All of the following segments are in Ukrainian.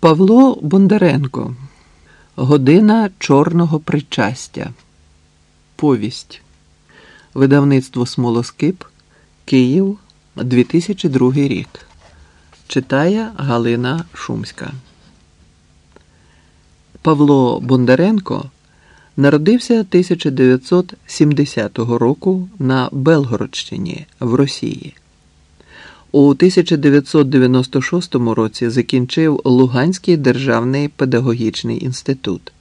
Павло Бондаренко. Година чорного причастя. Повість. Видавництво Смолоскип. Київ. 2002 рік. Читає Галина Шумська. Павло Бондаренко народився 1970 року на Белгородщині в Росії. У 1996 році закінчив Луганський державний педагогічний інститут.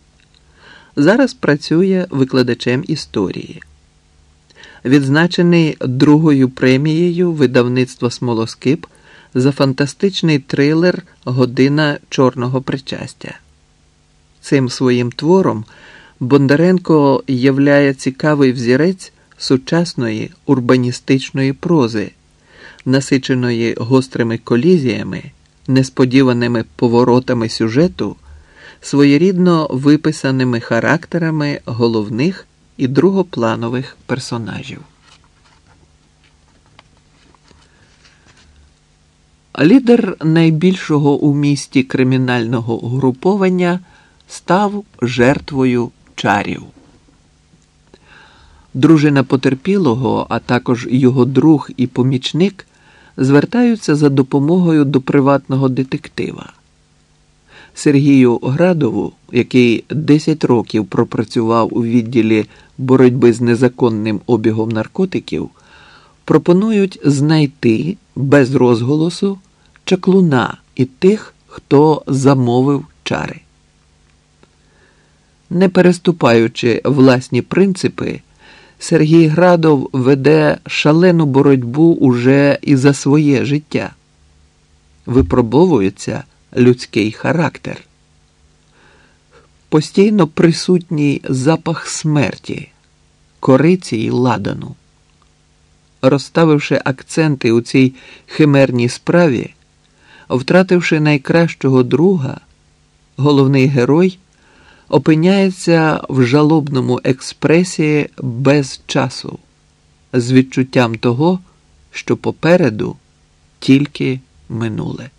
Зараз працює викладачем історії. Відзначений другою премією видавництва Смолоскип за фантастичний трилер Година чорного причастя. Цим своїм твором Бондаренко являє цікавий взірець сучасної урбаністичної прози насиченої гострими колізіями, несподіваними поворотами сюжету, своєрідно виписаними характерами головних і другопланових персонажів. Лідер найбільшого у місті кримінального угруповання став жертвою чарів. Дружина потерпілого, а також його друг і помічник звертаються за допомогою до приватного детектива. Сергію Градову, який 10 років пропрацював у відділі боротьби з незаконним обігом наркотиків, пропонують знайти без розголосу чаклуна і тих, хто замовив чари. Не переступаючи власні принципи. Сергій Градов веде шалену боротьбу уже і за своє життя. Випробовується людський характер. Постійно присутній запах смерті, кориці й ладану. Розставивши акценти у цій химерній справі, втративши найкращого друга, головний герой опиняється в жалобному експресії без часу, з відчуттям того, що попереду тільки минуле.